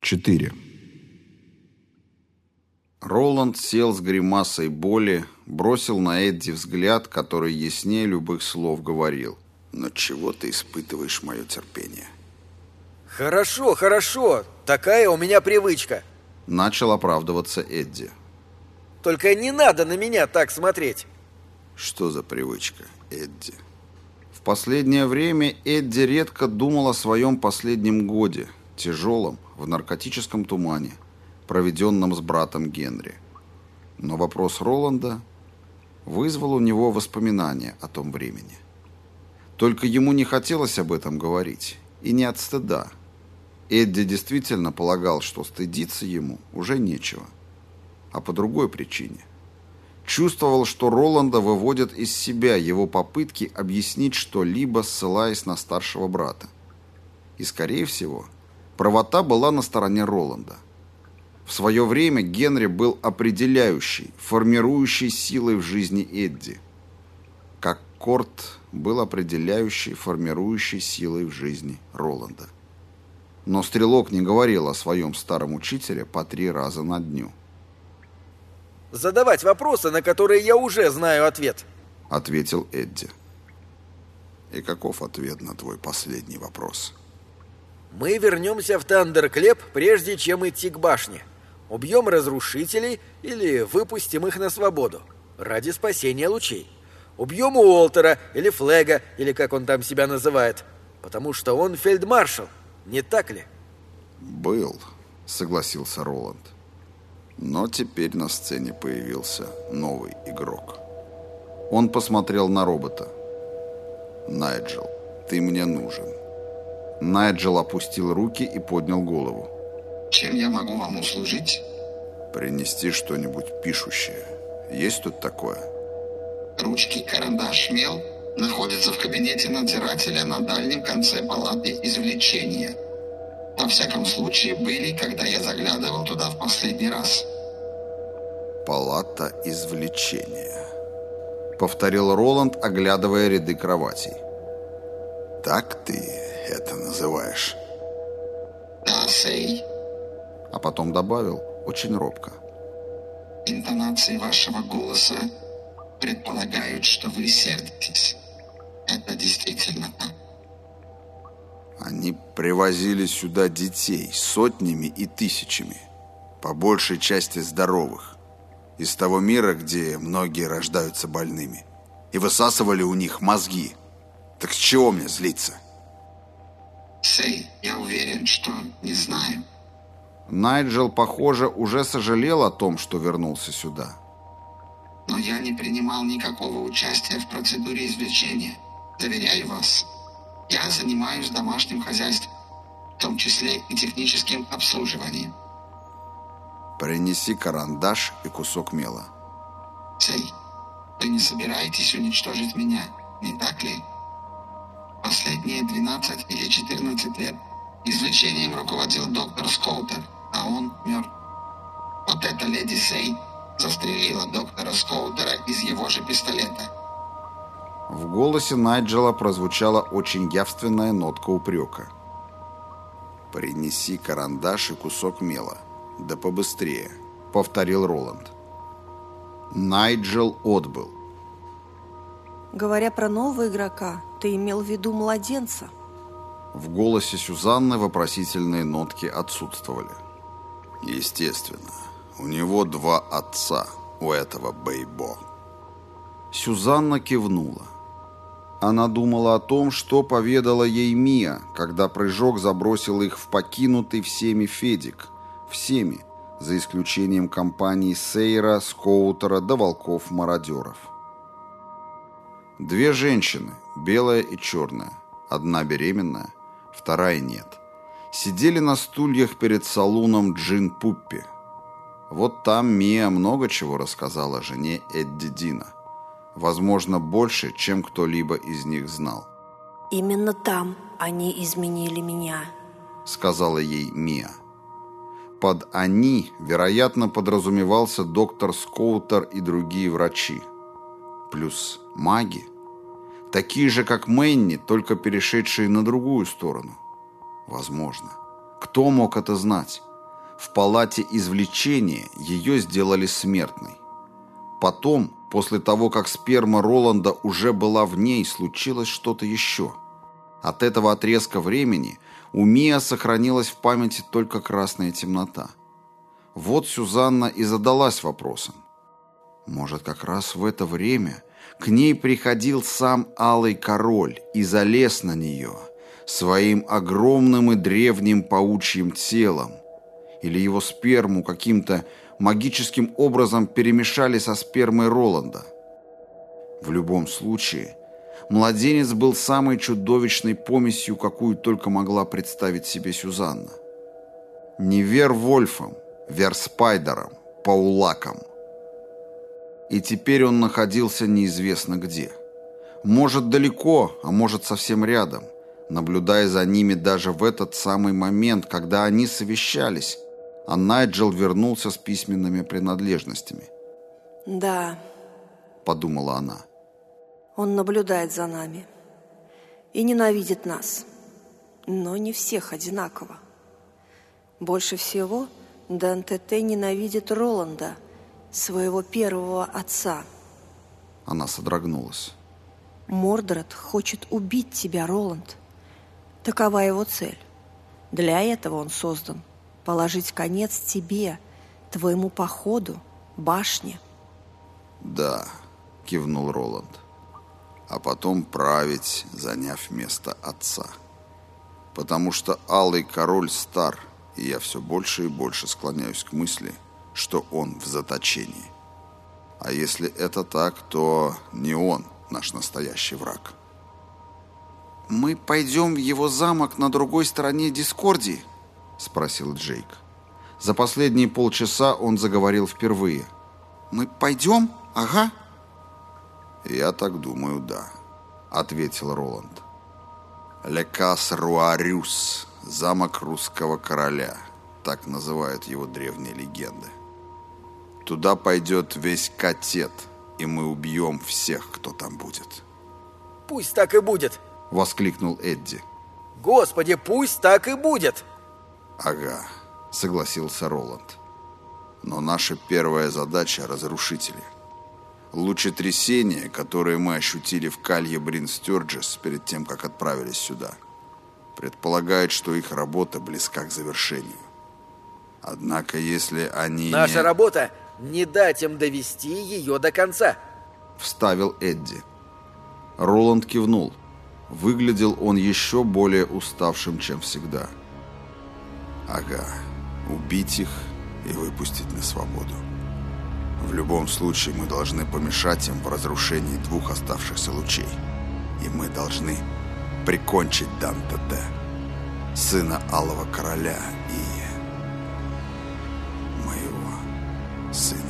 4. Роланд сел с гримасой боли, бросил на Эдди взгляд, который яснее любых слов говорил. «Но чего ты испытываешь мое терпение?» Хорошо, хорошо, такая у меня привычка. Начал оправдываться Эдди. Только не надо на меня так смотреть. Что за привычка, Эдди? В последнее время Эдди редко думал о своем последнем годе, тяжелом, в наркотическом тумане, проведенном с братом Генри. Но вопрос Роланда вызвал у него воспоминания о том времени. Только ему не хотелось об этом говорить, и не от стыда. Эдди действительно полагал, что стыдиться ему уже нечего, а по другой причине. Чувствовал, что Роланда выводят из себя его попытки объяснить что-либо, ссылаясь на старшего брата. И, скорее всего, правота была на стороне Роланда. В свое время Генри был определяющей, формирующей силой в жизни Эдди. Как Корт был определяющей, формирующей силой в жизни Роланда. Но Стрелок не говорил о своем старом учителе по три раза на дню. Задавать вопросы, на которые я уже знаю ответ. Ответил Эдди. И каков ответ на твой последний вопрос? Мы вернемся в Тандерклеп, прежде чем идти к башне. Убьем разрушителей или выпустим их на свободу. Ради спасения лучей. Убьем Уолтера или Флега, или как он там себя называет. Потому что он фельдмаршал, не так ли? Был, согласился Роланд. Но теперь на сцене появился новый игрок. Он посмотрел на робота. «Найджел, ты мне нужен». Найджел опустил руки и поднял голову. Чем я могу вам услужить? Принести что-нибудь пишущее. Есть тут такое? Ручки, карандаш, мел находятся в кабинете надзирателя на дальнем конце палаты извлечения. Во всяком случае, были, когда я заглядывал туда в последний раз. Палата извлечения. Повторил Роланд, оглядывая ряды кроватей. Так ты это называешь? Да, Сей. А потом добавил, очень робко. Интонации вашего голоса предполагают, что вы сердитесь. Это действительно так. Они привозили сюда детей сотнями и тысячами, по большей части здоровых, из того мира, где многие рождаются больными, и высасывали у них мозги. Так с чего мне злиться? Сей, я уверен, что не знаю. Найджел, похоже, уже сожалел о том, что вернулся сюда. Но я не принимал никакого участия в процедуре извлечения. Заверяю вас, я занимаюсь домашним хозяйством, в том числе и техническим обслуживанием. Принеси карандаш и кусок мела. Сей, вы не собираетесь уничтожить меня, не так ли? Последние 12 или 14 лет извлечением руководил доктор Скоутер, а он мертв. Вот эта леди Сей застрелила доктора Скоутера из его же пистолета. В голосе Найджела прозвучала очень явственная нотка упрека. «Принеси карандаш и кусок мела. Да побыстрее», — повторил Роланд. Найджел отбыл. Говоря про нового игрока, ты имел в виду младенца? В голосе Сюзанны вопросительные нотки отсутствовали. Естественно. У него два отца, у этого Бейбо. Сюзанна кивнула. Она думала о том, что поведала ей Мия, когда прыжок забросил их в покинутый всеми Федик. Всеми, за исключением компаний Сейра, Скоутера да Волков-мародеров. Две женщины, белая и черная, одна беременная, вторая нет, сидели на стульях перед салуном Джин Пуппи. Вот там Мия много чего рассказала жене Эдди Дина. Возможно, больше, чем кто-либо из них знал. Именно там они изменили меня. Сказала ей Мия. Под «они», вероятно, подразумевался доктор Скоутер и другие врачи. Плюс маги. Такие же, как Мэнни, только перешедшие на другую сторону. Возможно. Кто мог это знать? в палате извлечения ее сделали смертной. Потом, после того, как сперма Роланда уже была в ней, случилось что-то еще. От этого отрезка времени у Мия сохранилась в памяти только красная темнота. Вот Сюзанна и задалась вопросом. Может, как раз в это время к ней приходил сам Алый Король и залез на нее своим огромным и древним паучьим телом, или его сперму каким-то магическим образом перемешали со спермой Роланда. В любом случае, младенец был самой чудовищной помесью, какую только могла представить себе Сюзанна. Не Вер Вольфом, Вер Спайдером, Паулаком. И теперь он находился неизвестно где. Может, далеко, а может, совсем рядом, наблюдая за ними даже в этот самый момент, когда они совещались, а Найджел вернулся с письменными принадлежностями. Да, подумала она. Он наблюдает за нами и ненавидит нас, но не всех одинаково. Больше всего ДНТТ ненавидит Роланда, своего первого отца. Она содрогнулась. Мордред хочет убить тебя, Роланд. Такова его цель. Для этого он создан положить конец тебе, твоему походу, башне. Да, кивнул Роланд. А потом править, заняв место отца. Потому что Алый Король стар, и я все больше и больше склоняюсь к мысли, что он в заточении. А если это так, то не он наш настоящий враг. «Мы пойдем в его замок на другой стороне Дискордии?» спросил Джейк. За последние полчаса он заговорил впервые. «Мы пойдем? Ага». «Я так думаю, да», — ответил Роланд. «Лекас Руарюс, замок русского короля», так называют его древние легенды. Туда пойдет весь катет, и мы убьем всех, кто там будет. «Пусть так и будет!» — воскликнул Эдди. «Господи, пусть так и будет!» «Ага», — согласился Роланд. «Но наша первая задача — разрушители. Лучетрясения, которые мы ощутили в калье Брин Стёрджес перед тем, как отправились сюда, предполагают, что их работа близка к завершению. Однако, если они Наша не... работа — не дать им довести ее до конца!» — вставил Эдди. Роланд кивнул. Выглядел он еще более уставшим, чем всегда. — Ага, убить их и выпустить на свободу. В любом случае мы должны помешать им в разрушении двух оставшихся лучей. И мы должны прикончить Дантете, сына Алого Короля и моего сына.